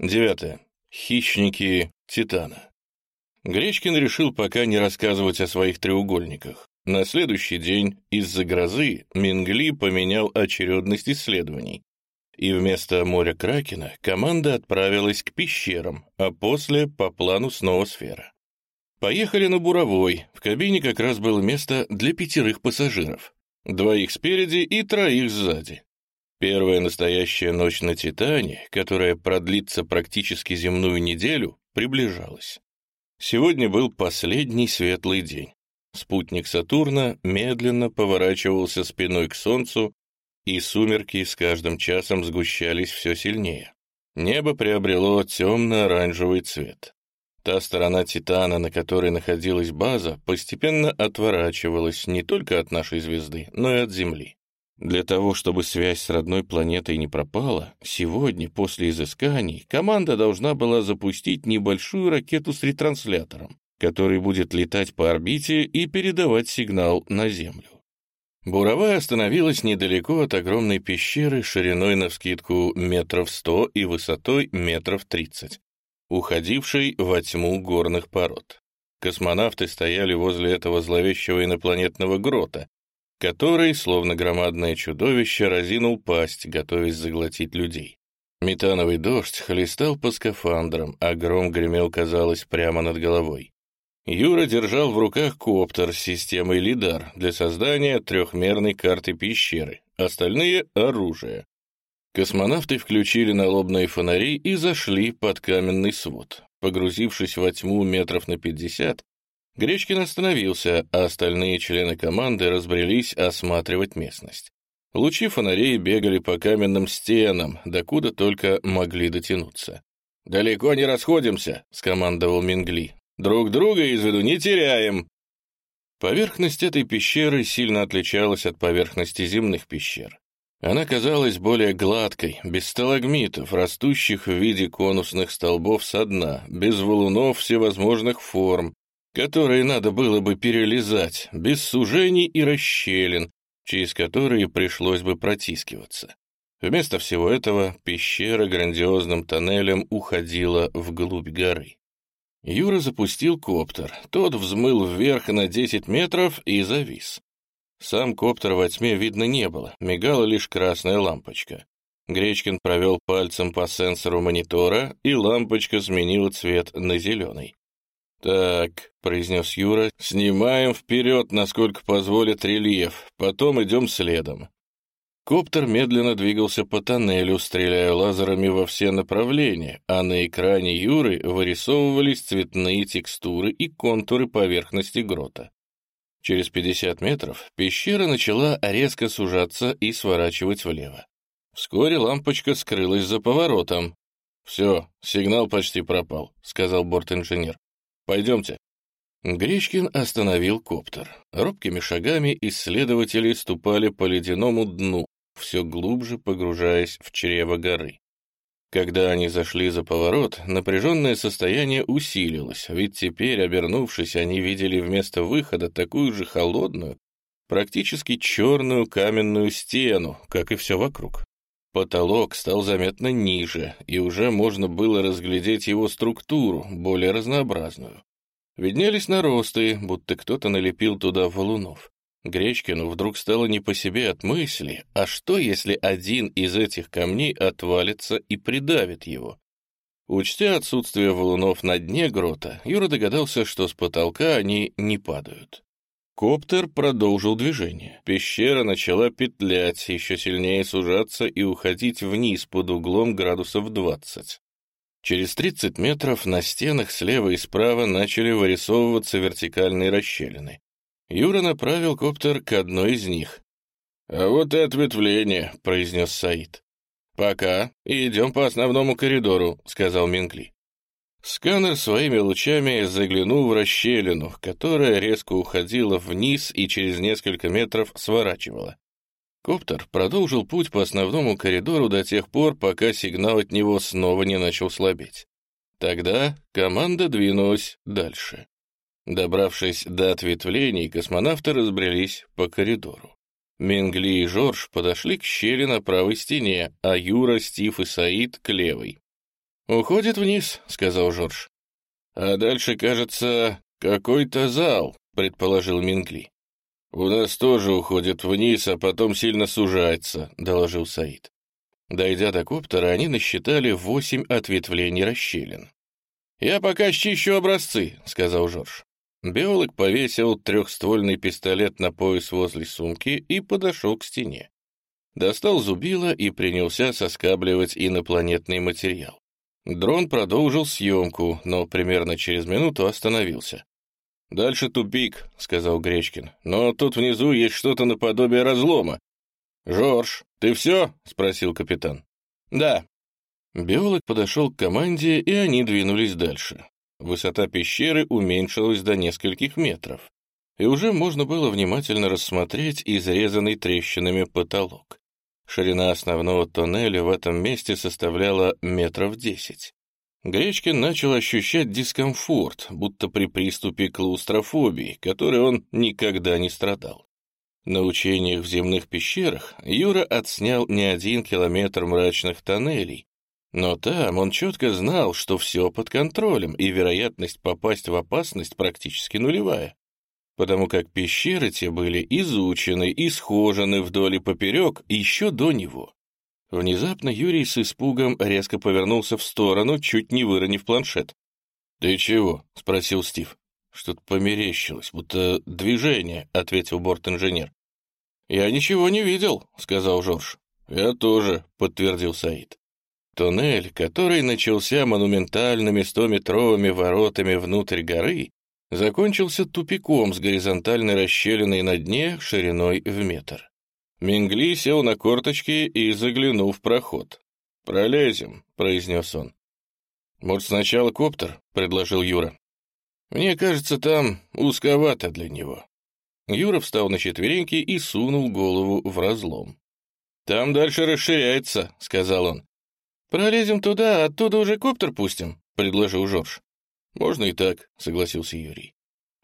Девятое. Хищники Титана. Гречкин решил пока не рассказывать о своих треугольниках. На следующий день из-за грозы Мингли поменял очередность исследований. И вместо моря Кракена команда отправилась к пещерам, а после по плану снова сфера. Поехали на буровой, в кабине как раз было место для пятерых пассажиров. Двоих спереди и троих сзади. Первая настоящая ночь на Титане, которая продлится практически земную неделю, приближалась. Сегодня был последний светлый день. Спутник Сатурна медленно поворачивался спиной к Солнцу, и сумерки с каждым часом сгущались все сильнее. Небо приобрело темно-оранжевый цвет. Та сторона Титана, на которой находилась база, постепенно отворачивалась не только от нашей звезды, но и от Земли. Для того, чтобы связь с родной планетой не пропала, сегодня, после изысканий, команда должна была запустить небольшую ракету с ретранслятором, который будет летать по орбите и передавать сигнал на Землю. Буровая остановилась недалеко от огромной пещеры шириной навскидку метров сто и высотой метров тридцать, уходившей во тьму горных пород. Космонавты стояли возле этого зловещего инопланетного грота, который, словно громадное чудовище, разинул пасть, готовясь заглотить людей. Метановый дождь хлестал по скафандрам, а гром гремел, казалось, прямо над головой. Юра держал в руках коптер с системой лидар для создания трехмерной карты пещеры, остальные — оружие. Космонавты включили налобные фонари и зашли под каменный свод. Погрузившись во тьму метров на пятьдесят, Гречкин остановился, а остальные члены команды разбрелись осматривать местность. Лучи фонарей бегали по каменным стенам, докуда только могли дотянуться. «Далеко не расходимся», — скомандовал Мингли. «Друг друга из виду не теряем». Поверхность этой пещеры сильно отличалась от поверхности земных пещер. Она казалась более гладкой, без сталагмитов, растущих в виде конусных столбов со дна, без валунов всевозможных форм, которые надо было бы перелезать, без сужений и расщелин, через которые пришлось бы протискиваться. Вместо всего этого пещера грандиозным тоннелем уходила вглубь горы. Юра запустил коптер. Тот взмыл вверх на 10 метров и завис. Сам коптер во тьме видно не было, мигала лишь красная лампочка. Гречкин провел пальцем по сенсору монитора, и лампочка сменила цвет на зеленый. «Так», — произнес Юра, — «снимаем вперед, насколько позволит рельеф, потом идем следом». Коптер медленно двигался по тоннелю, стреляя лазерами во все направления, а на экране Юры вырисовывались цветные текстуры и контуры поверхности грота. Через 50 метров пещера начала резко сужаться и сворачивать влево. Вскоре лампочка скрылась за поворотом. «Все, сигнал почти пропал», — сказал бортинженер. Пойдемте». Гречкин остановил коптер. Робкими шагами исследователи ступали по ледяному дну, все глубже погружаясь в чрево горы. Когда они зашли за поворот, напряженное состояние усилилось, ведь теперь, обернувшись, они видели вместо выхода такую же холодную, практически черную каменную стену, как и все вокруг. Потолок стал заметно ниже, и уже можно было разглядеть его структуру, более разнообразную. Виднелись наросты, будто кто-то налепил туда валунов. Гречкину вдруг стало не по себе от мысли, а что, если один из этих камней отвалится и придавит его? Учтя отсутствие валунов на дне грота, Юра догадался, что с потолка они не падают. Коптер продолжил движение. Пещера начала петлять, еще сильнее сужаться и уходить вниз под углом градусов 20. Через 30 метров на стенах слева и справа начали вырисовываться вертикальные расщелины. Юра направил коптер к одной из них. «А вот и ответвление», — произнес Саид. «Пока. Идем по основному коридору», — сказал Минкли. Сканер своими лучами заглянул в расщелину, которая резко уходила вниз и через несколько метров сворачивала. Коптер продолжил путь по основному коридору до тех пор, пока сигнал от него снова не начал слабеть. Тогда команда двинулась дальше. Добравшись до ответвлений, космонавты разбрелись по коридору. Мингли и Жорж подошли к щели на правой стене, а Юра, Стив и Саид — к левой. «Уходит вниз», — сказал Жорж. «А дальше, кажется, какой-то зал», — предположил Мингли. «У нас тоже уходит вниз, а потом сильно сужается», — доложил Саид. Дойдя до коптера, они насчитали восемь ответвлений расщелин. «Я пока чищу образцы», — сказал Жорж. Биолог повесил трехствольный пистолет на пояс возле сумки и подошел к стене. Достал зубило и принялся соскабливать инопланетный материал. Дрон продолжил съемку, но примерно через минуту остановился. «Дальше тупик», — сказал Гречкин, — «но тут внизу есть что-то наподобие разлома». «Жорж, ты все?» — спросил капитан. «Да». Биолог подошел к команде, и они двинулись дальше. Высота пещеры уменьшилась до нескольких метров, и уже можно было внимательно рассмотреть изрезанный трещинами потолок. Ширина основного тоннеля в этом месте составляла метров десять. Гречкин начал ощущать дискомфорт, будто при приступе клаустрофобии, которой он никогда не страдал. На учениях в земных пещерах Юра отснял не один километр мрачных тоннелей, но там он четко знал, что все под контролем, и вероятность попасть в опасность практически нулевая, потому как пещеры те были изучены и схожены вдоль и поперек еще до него. Внезапно Юрий с испугом резко повернулся в сторону, чуть не выронив планшет. «Ты чего?» — спросил Стив. «Что-то померещилось, будто движение», — ответил борт-инженер. «Я ничего не видел», — сказал Жорж. «Я тоже», — подтвердил Саид. Туннель, который начался монументальными стометровыми воротами внутрь горы, закончился тупиком с горизонтальной расщелиной на дне шириной в метр. Мингли сел на корточки и заглянул в проход. «Пролезем», — произнес он. «Может, сначала коптер?» — предложил Юра. «Мне кажется, там узковато для него». Юра встал на четвереньки и сунул голову в разлом. «Там дальше расширяется», — сказал он. «Пролезем туда, оттуда уже коптер пустим», — предложил Жорж. «Можно и так», — согласился Юрий.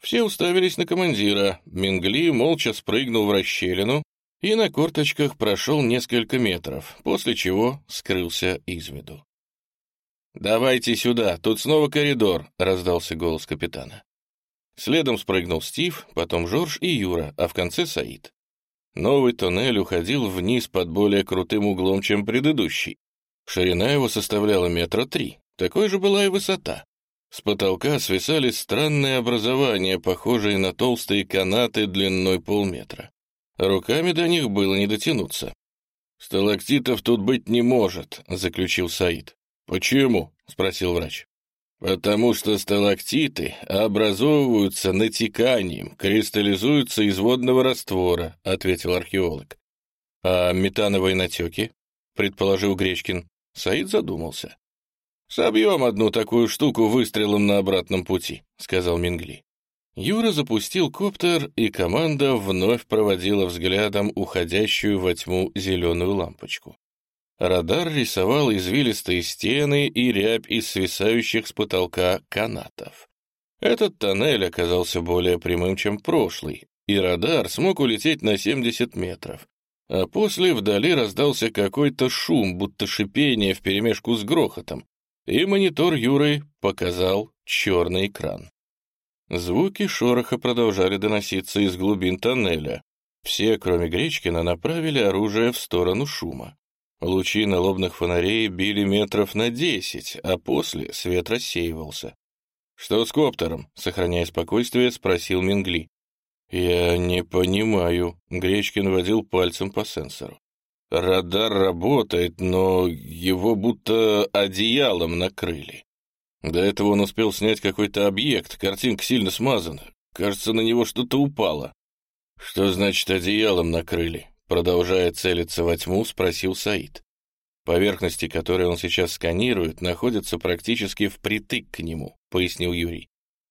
Все уставились на командира. Мингли молча спрыгнул в расщелину, и на корточках прошел несколько метров, после чего скрылся из виду. «Давайте сюда, тут снова коридор», — раздался голос капитана. Следом спрыгнул Стив, потом Жорж и Юра, а в конце Саид. Новый тоннель уходил вниз под более крутым углом, чем предыдущий. Ширина его составляла метра три, такой же была и высота. С потолка свисали странные образования, похожие на толстые канаты длиной полметра. Руками до них было не дотянуться. «Сталактитов тут быть не может», — заключил Саид. «Почему?» — спросил врач. «Потому что сталактиты образовываются натеканием, кристаллизуются из водного раствора», — ответил археолог. «А метановые натеки?» — предположил Гречкин. Саид задумался. «Собьем одну такую штуку выстрелом на обратном пути», — сказал Мингли. Юра запустил коптер, и команда вновь проводила взглядом уходящую во тьму зеленую лампочку. Радар рисовал извилистые стены и рябь из свисающих с потолка канатов. Этот тоннель оказался более прямым, чем прошлый, и радар смог улететь на 70 метров. А после вдали раздался какой-то шум, будто шипение вперемешку с грохотом, и монитор Юры показал черный экран. Звуки шороха продолжали доноситься из глубин тоннеля. Все, кроме Гречкина, направили оружие в сторону шума. Лучи налобных фонарей били метров на десять, а после свет рассеивался. «Что с коптером?» — сохраняя спокойствие, спросил Мингли. «Я не понимаю», — Гречкин водил пальцем по сенсору. «Радар работает, но его будто одеялом накрыли. До этого он успел снять какой-то объект, картинка сильно смазана. Кажется, на него что-то упало. Что значит одеялом накрыли? Продолжая целиться во тьму, спросил Саид. Поверхности, которые он сейчас сканирует, находятся практически впритык к нему, пояснил Юрий.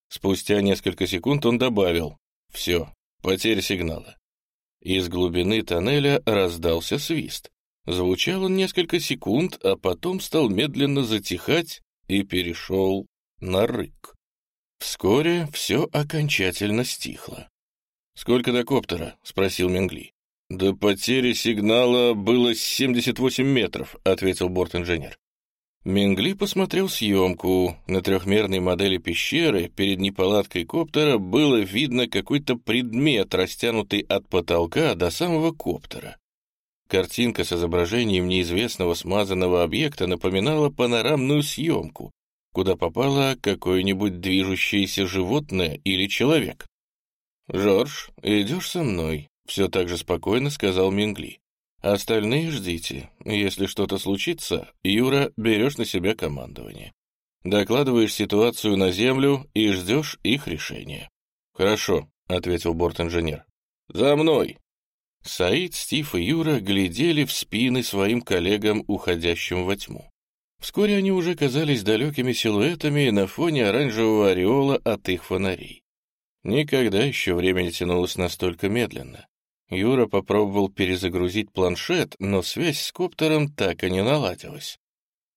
Спустя несколько секунд он добавил «Все, потеря сигнала». Из глубины тоннеля раздался свист. Звучал он несколько секунд, а потом стал медленно затихать и перешел на рык. Вскоре все окончательно стихло. «Сколько до коптера?» — спросил Менгли. «До потери сигнала было 78 метров», — ответил борт-инженер. Мингли посмотрел съемку. На трехмерной модели пещеры перед неполадкой коптера было видно какой-то предмет, растянутый от потолка до самого коптера. Картинка с изображением неизвестного смазанного объекта напоминала панорамную съемку, куда попало какое-нибудь движущееся животное или человек. «Жорж, идешь со мной?» — все так же спокойно сказал Мингли. Остальные ждите. Если что-то случится, Юра, берешь на себя командование. Докладываешь ситуацию на землю и ждешь их решения. «Хорошо», — ответил борт-инженер. «За мной!» Саид, Стив и Юра глядели в спины своим коллегам, уходящим во тьму. Вскоре они уже казались далекими силуэтами на фоне оранжевого ореола от их фонарей. Никогда еще время не тянулось настолько медленно. Юра попробовал перезагрузить планшет, но связь с коптером так и не наладилась.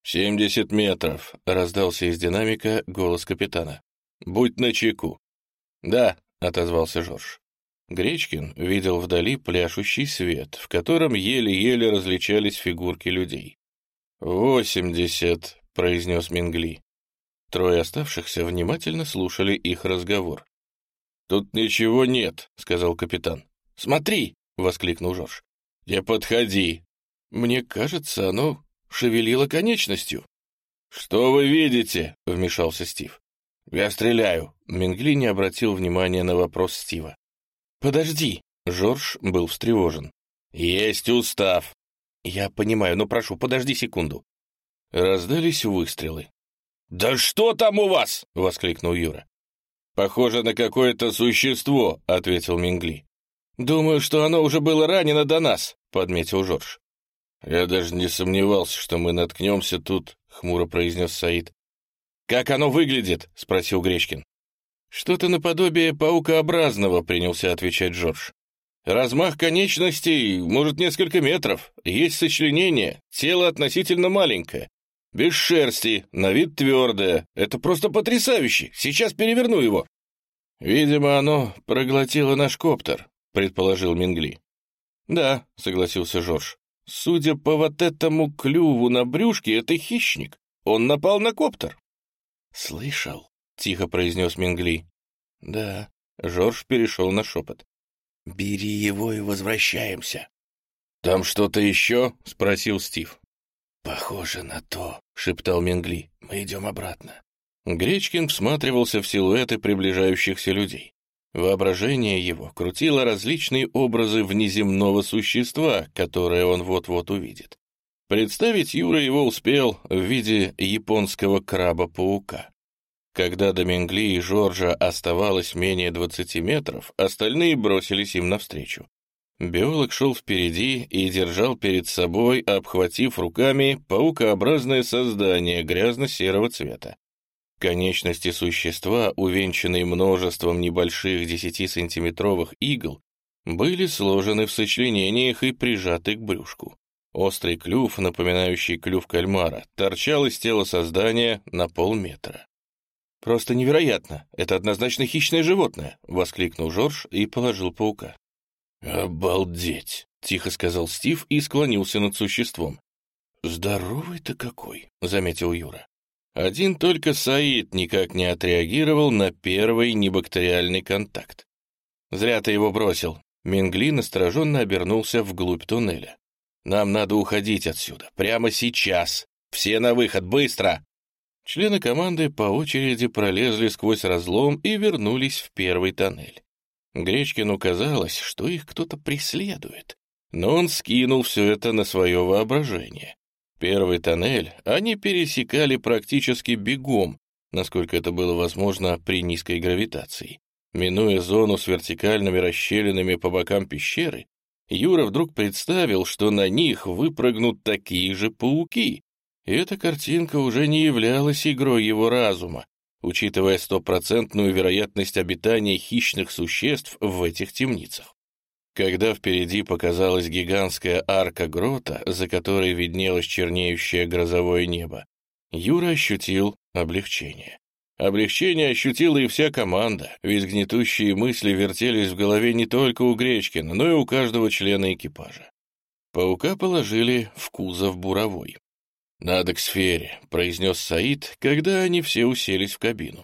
«Семьдесят метров», — раздался из динамика голос капитана. «Будь начеку». «Да», — отозвался Жорж. Гречкин видел вдали пляшущий свет, в котором еле-еле различались фигурки людей. «Восемьдесят», — произнес Мингли. Трое оставшихся внимательно слушали их разговор. «Тут ничего нет», — сказал капитан. «Смотри!» — воскликнул Жорж. «Не подходи!» «Мне кажется, оно шевелило конечностью». «Что вы видите?» — вмешался Стив. «Я стреляю». Мингли не обратил внимания на вопрос Стива. «Подожди!» — Жорж был встревожен. «Есть устав!» «Я понимаю, но прошу, подожди секунду». Раздались выстрелы. «Да что там у вас?» — воскликнул Юра. «Похоже на какое-то существо», — ответил Мингли. «Думаю, что оно уже было ранено до нас», — подметил Жорж. «Я даже не сомневался, что мы наткнемся тут», — хмуро произнес Саид. «Как оно выглядит?» — спросил Гречкин. «Что-то наподобие паукообразного», — принялся отвечать Жорж. «Размах конечностей, может, несколько метров. Есть сочленение, тело относительно маленькое. Без шерсти, на вид твердое. Это просто потрясающе. Сейчас переверну его». «Видимо, оно проглотило наш коптер», предположил Мингли. «Да», — согласился Жорж. «Судя по вот этому клюву на брюшке, это хищник. Он напал на коптер». «Слышал», — тихо произнес Мингли. «Да», — Жорж перешел на шепот. «Бери его и возвращаемся». «Там что-то еще?» — спросил Стив. «Похоже на то», — шептал Мингли. «Мы идем обратно». Гречкин всматривался в силуэты приближающихся людей. Воображение его крутило различные образы внеземного существа, которое он вот-вот увидит. Представить Юра его успел в виде японского краба-паука. Когда до Менгли и Жоржа оставалось менее 20 метров, остальные бросились им навстречу. Биолог шел впереди и держал перед собой, обхватив руками, паукообразное создание грязно-серого цвета. Конечности существа, увенчанные множеством небольших 10-сантиметровых игл, были сложены в сочленениях и прижаты к брюшку. Острый клюв, напоминающий клюв кальмара, торчал из тела создания на полметра. «Просто невероятно! Это однозначно хищное животное!» — воскликнул Жорж и положил паука. «Обалдеть!» — тихо сказал Стив и склонился над существом. «Здоровый ты какой!» — заметил Юра. Один только Саид никак не отреагировал на первый небактериальный контакт. «Зря ты его бросил». Мингли настороженно обернулся вглубь туннеля. «Нам надо уходить отсюда. Прямо сейчас. Все на выход, быстро!» Члены команды по очереди пролезли сквозь разлом и вернулись в первый тоннель. Гречкину казалось, что их кто-то преследует, но он скинул все это на свое воображение. Первый тоннель они пересекали практически бегом, насколько это было возможно при низкой гравитации. Минуя зону с вертикальными расщелинами по бокам пещеры, Юра вдруг представил, что на них выпрыгнут такие же пауки. И эта картинка уже не являлась игрой его разума, учитывая стопроцентную вероятность обитания хищных существ в этих темницах. Когда впереди показалась гигантская арка грота, за которой виднелось чернеющее грозовое небо, Юра ощутил облегчение. Облегчение ощутила и вся команда, ведь гнетущие мысли вертелись в голове не только у Гречкина, но и у каждого члена экипажа. Паука положили в кузов буровой. «Надо к сфере», — произнес Саид, когда они все уселись в кабину.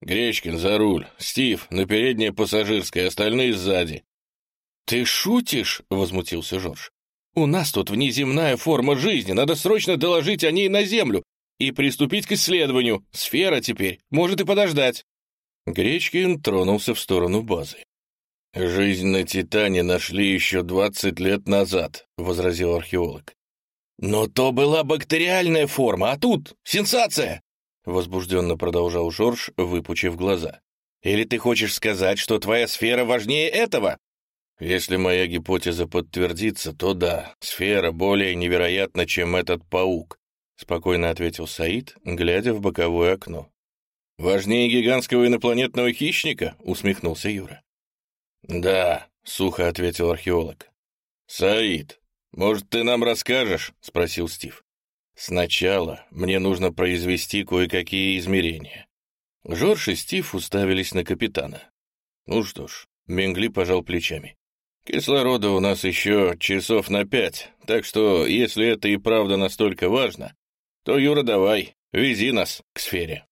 «Гречкин за руль, Стив на переднее пассажирское, остальные сзади». «Ты шутишь?» — возмутился Жорж. «У нас тут внеземная форма жизни, надо срочно доложить о ней на Землю и приступить к исследованию. Сфера теперь может и подождать». Гречкин тронулся в сторону базы. «Жизнь на Титане нашли еще двадцать лет назад», — возразил археолог. «Но то была бактериальная форма, а тут сенсация!» — возбужденно продолжал Жорж, выпучив глаза. «Или ты хочешь сказать, что твоя сфера важнее этого?» «Если моя гипотеза подтвердится, то да, сфера более невероятна, чем этот паук», — спокойно ответил Саид, глядя в боковое окно. «Важнее гигантского инопланетного хищника?» — усмехнулся Юра. «Да», — сухо ответил археолог. «Саид, может, ты нам расскажешь?» — спросил Стив. «Сначала мне нужно произвести кое-какие измерения». Жорж и Стив уставились на капитана. «Ну что ж», — Менгли пожал плечами. «Кислорода у нас еще часов на пять, так что, если это и правда настолько важно, то, Юра, давай, вези нас к сфере».